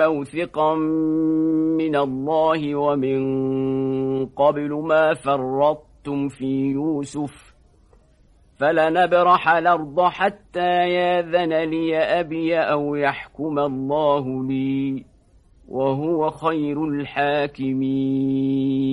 موثقا من الله ومن قبل ما فرطتم في يوسف فلنبرح الأرض حتى ياذن لي أبي أو يحكم الله لي وهو خير الحاكمين.